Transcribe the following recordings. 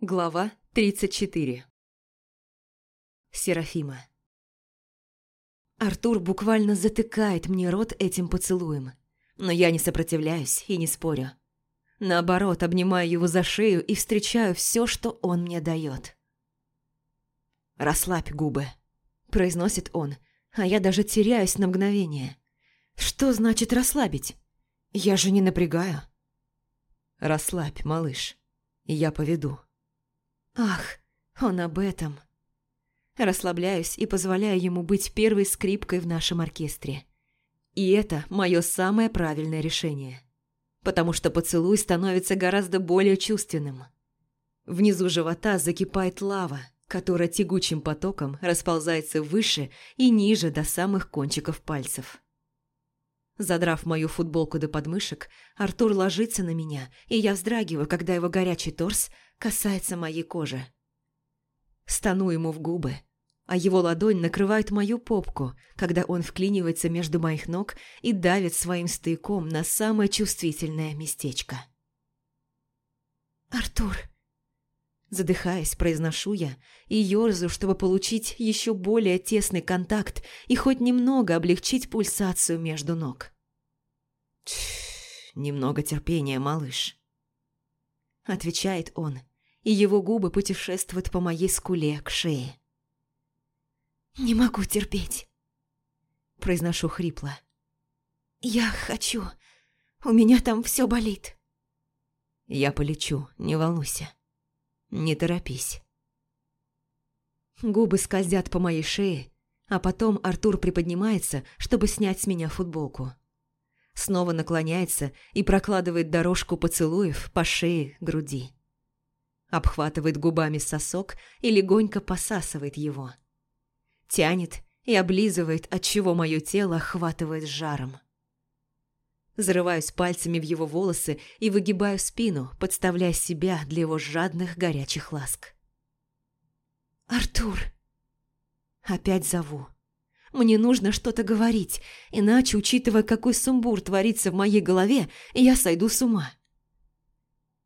Глава 34 Серафима Артур буквально затыкает мне рот этим поцелуем, но я не сопротивляюсь и не спорю. Наоборот, обнимаю его за шею и встречаю все, что он мне дает. «Расслабь губы», – произносит он, а я даже теряюсь на мгновение. «Что значит расслабить? Я же не напрягаю». «Расслабь, малыш, я поведу». Ах, он об этом. Расслабляюсь и позволяю ему быть первой скрипкой в нашем оркестре. И это мое самое правильное решение. Потому что поцелуй становится гораздо более чувственным. Внизу живота закипает лава, которая тягучим потоком расползается выше и ниже до самых кончиков пальцев. Задрав мою футболку до подмышек, Артур ложится на меня, и я вздрагиваю, когда его горячий торс касается моей кожи. Стану ему в губы, а его ладонь накрывает мою попку, когда он вклинивается между моих ног и давит своим стояком на самое чувствительное местечко. «Артур!» Задыхаясь, произношу я и ёрзаю, чтобы получить еще более тесный контакт и хоть немного облегчить пульсацию между ног. «Немного терпения, малыш», — отвечает он, и его губы путешествуют по моей скуле к шее. «Не могу терпеть», — произношу хрипло. «Я хочу. У меня там все болит». «Я полечу, не волнуйся». Не торопись. Губы скользят по моей шее, а потом Артур приподнимается, чтобы снять с меня футболку. Снова наклоняется и прокладывает дорожку поцелуев по шее, груди. Обхватывает губами сосок и легонько посасывает его. Тянет и облизывает, отчего мое тело охватывает жаром. Зарываюсь пальцами в его волосы и выгибаю спину, подставляя себя для его жадных горячих ласк. «Артур!» Опять зову. Мне нужно что-то говорить, иначе, учитывая, какой сумбур творится в моей голове, я сойду с ума.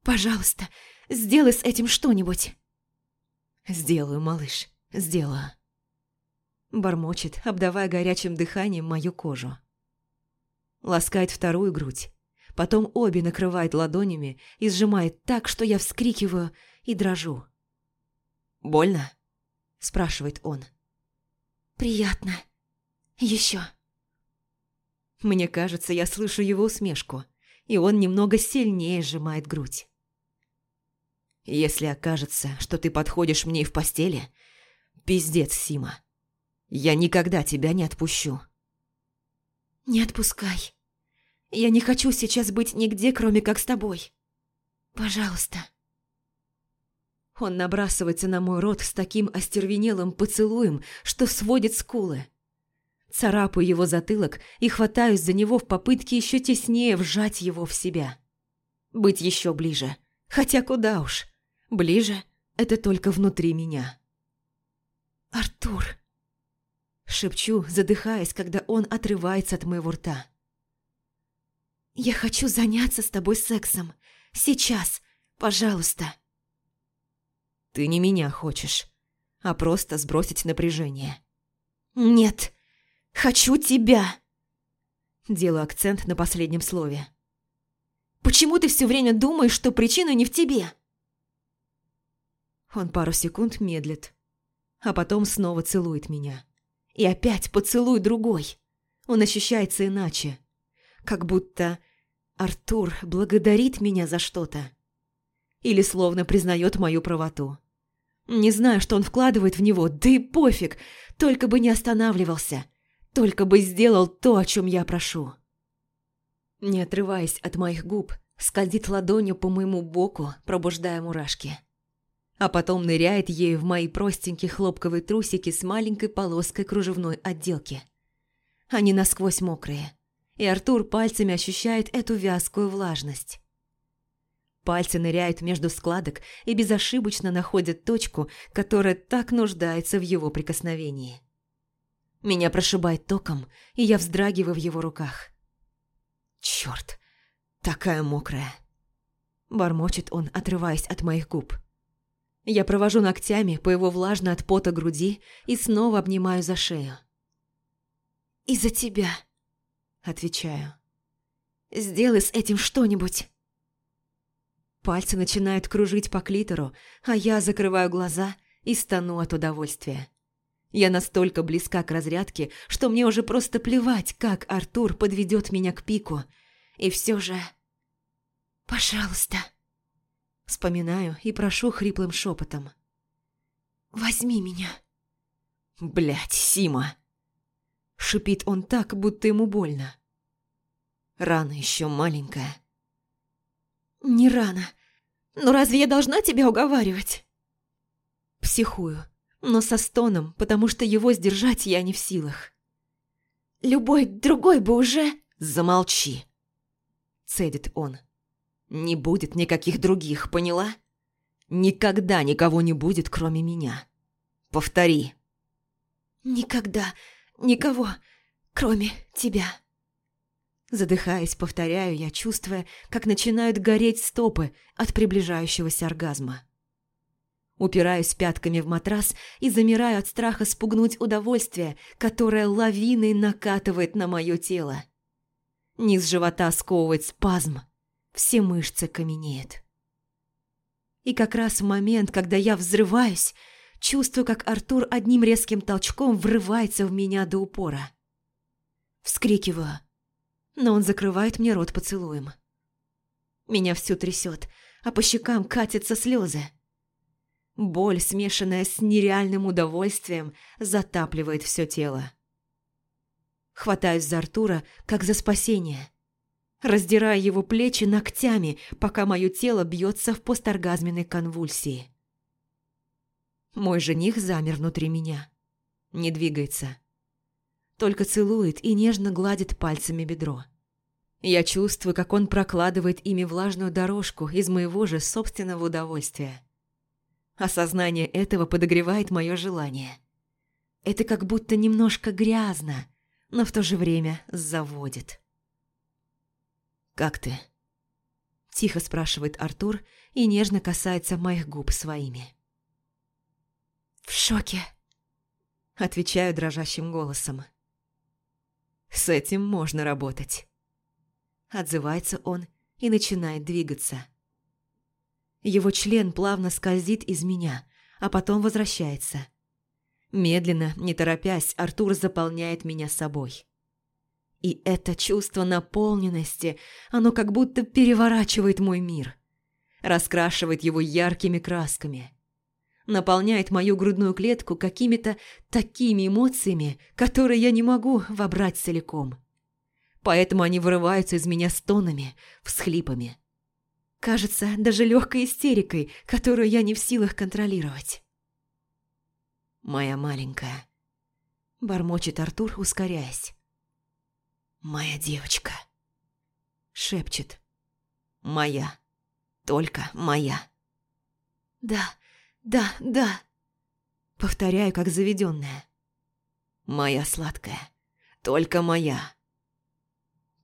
«Пожалуйста, сделай с этим что-нибудь!» «Сделаю, малыш, сделаю!» Бормочет, обдавая горячим дыханием мою кожу. Ласкает вторую грудь. Потом обе накрывает ладонями и сжимает так, что я вскрикиваю и дрожу. «Больно?» – спрашивает он. «Приятно. Еще». Мне кажется, я слышу его усмешку, и он немного сильнее сжимает грудь. «Если окажется, что ты подходишь мне в постели, пиздец, Сима. Я никогда тебя не отпущу». «Не отпускай. Я не хочу сейчас быть нигде, кроме как с тобой. Пожалуйста». Он набрасывается на мой рот с таким остервенелым поцелуем, что сводит скулы. Царапаю его затылок и хватаюсь за него в попытке еще теснее вжать его в себя. Быть еще ближе. Хотя куда уж. Ближе – это только внутри меня. «Артур!» Шепчу, задыхаясь, когда он отрывается от моего рта. «Я хочу заняться с тобой сексом. Сейчас, пожалуйста». «Ты не меня хочешь, а просто сбросить напряжение». «Нет, хочу тебя!» Делаю акцент на последнем слове. «Почему ты все время думаешь, что причина не в тебе?» Он пару секунд медлит, а потом снова целует меня. И опять поцелуй другой. Он ощущается иначе. Как будто Артур благодарит меня за что-то. Или словно признает мою правоту. Не знаю, что он вкладывает в него, да и пофиг, только бы не останавливался, только бы сделал то, о чем я прошу. Не отрываясь от моих губ, скользит ладонью по моему боку, пробуждая мурашки а потом ныряет ею в мои простенькие хлопковые трусики с маленькой полоской кружевной отделки. Они насквозь мокрые, и Артур пальцами ощущает эту вязкую влажность. Пальцы ныряют между складок и безошибочно находят точку, которая так нуждается в его прикосновении. Меня прошибает током, и я вздрагиваю в его руках. Черт, такая мокрая. Бормочет он, отрываясь от моих губ. Я провожу ногтями по его влажно от пота груди и снова обнимаю за шею. «Из-за тебя», — отвечаю. «Сделай с этим что-нибудь». Пальцы начинают кружить по клитору, а я закрываю глаза и стану от удовольствия. Я настолько близка к разрядке, что мне уже просто плевать, как Артур подведет меня к пику. И все же... «Пожалуйста», Вспоминаю и прошу хриплым шепотом. «Возьми меня». Блять, Сима!» Шипит он так, будто ему больно. Рана еще маленькая. «Не рано. Но разве я должна тебя уговаривать?» Психую, но со стоном, потому что его сдержать я не в силах. «Любой другой бы уже...» «Замолчи!» Цедит он. Не будет никаких других, поняла? Никогда никого не будет, кроме меня. Повтори. Никогда никого, кроме тебя. Задыхаясь, повторяю я, чувствуя, как начинают гореть стопы от приближающегося оргазма. Упираюсь пятками в матрас и замираю от страха спугнуть удовольствие, которое лавиной накатывает на мое тело. Низ живота сковывает спазм, все мышцы каменеют. И как раз в момент, когда я взрываюсь, чувствую, как Артур одним резким толчком врывается в меня до упора. Вскрикиваю, но он закрывает мне рот поцелуем. Меня всю трясет, а по щекам катятся слезы. Боль, смешанная с нереальным удовольствием, затапливает все тело. Хватаюсь за Артура, как за спасение раздирая его плечи ногтями, пока мое тело бьется в посторгазменной конвульсии. Мой жених замер внутри меня. Не двигается. Только целует и нежно гладит пальцами бедро. Я чувствую, как он прокладывает ими влажную дорожку из моего же собственного удовольствия. Осознание этого подогревает мое желание. Это как будто немножко грязно, но в то же время заводит. «Как ты?» Тихо спрашивает Артур и нежно касается моих губ своими. «В шоке», – отвечаю дрожащим голосом. «С этим можно работать». Отзывается он и начинает двигаться. Его член плавно скользит из меня, а потом возвращается. Медленно, не торопясь, Артур заполняет меня собой. И это чувство наполненности, оно как будто переворачивает мой мир. Раскрашивает его яркими красками. Наполняет мою грудную клетку какими-то такими эмоциями, которые я не могу вобрать целиком. Поэтому они вырываются из меня стонами, всхлипами. Кажется, даже легкой истерикой, которую я не в силах контролировать. «Моя маленькая», – бормочет Артур, ускоряясь. «Моя девочка», — шепчет. «Моя, только моя». «Да, да, да», — повторяю, как заведенная. «Моя сладкая, только моя».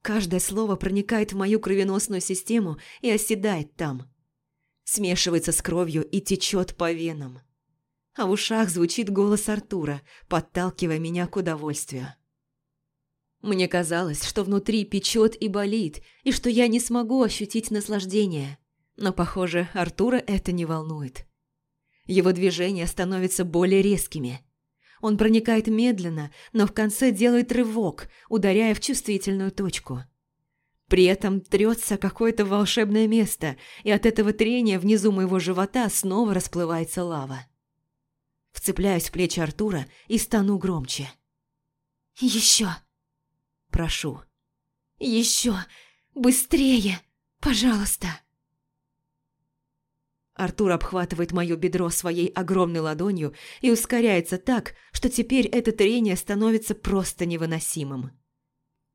Каждое слово проникает в мою кровеносную систему и оседает там. Смешивается с кровью и течет по венам. А в ушах звучит голос Артура, подталкивая меня к удовольствию. Мне казалось, что внутри печет и болит, и что я не смогу ощутить наслаждение. Но, похоже, Артура это не волнует. Его движения становятся более резкими. Он проникает медленно, но в конце делает рывок, ударяя в чувствительную точку. При этом трется какое-то волшебное место, и от этого трения внизу моего живота снова расплывается лава. Вцепляюсь в плечи Артура и стану громче. «Еще!» Прошу. Еще! Быстрее! Пожалуйста!» Артур обхватывает мое бедро своей огромной ладонью и ускоряется так, что теперь это трение становится просто невыносимым.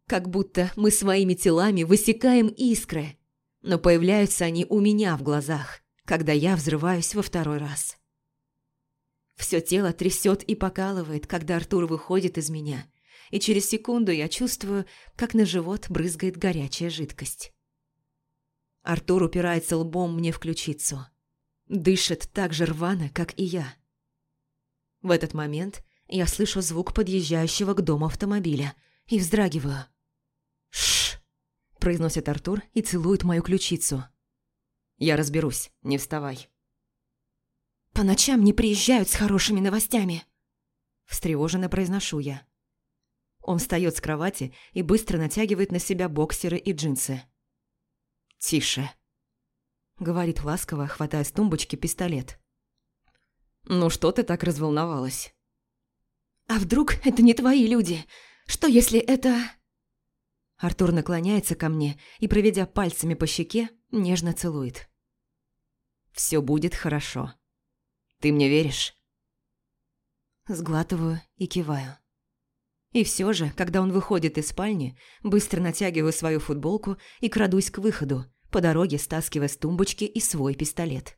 Как будто мы своими телами высекаем искры, но появляются они у меня в глазах, когда я взрываюсь во второй раз. Все тело трясет и покалывает, когда Артур выходит из меня, и через секунду я чувствую, как на живот брызгает горячая жидкость. Артур упирается лбом мне в ключицу. Дышит так же рвано, как и я. В этот момент я слышу звук подъезжающего к дому автомобиля и вздрагиваю. «Шш!» – произносит Артур и целует мою ключицу. «Я разберусь, не вставай». «По ночам не приезжают с хорошими новостями», – встревоженно произношу я. Он встает с кровати и быстро натягивает на себя боксеры и джинсы. «Тише», — говорит ласково, хватая с тумбочки пистолет. «Ну что ты так разволновалась?» «А вдруг это не твои люди? Что если это...» Артур наклоняется ко мне и, проведя пальцами по щеке, нежно целует. «Все будет хорошо. Ты мне веришь?» Сглатываю и киваю. И все же, когда он выходит из спальни, быстро натягиваю свою футболку и крадусь к выходу, по дороге стаскивая с тумбочки и свой пистолет.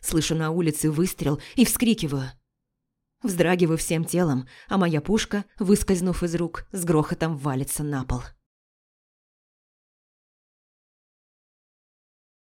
Слышу на улице выстрел и вскрикиваю. Вздрагиваю всем телом, а моя пушка, выскользнув из рук, с грохотом валится на пол.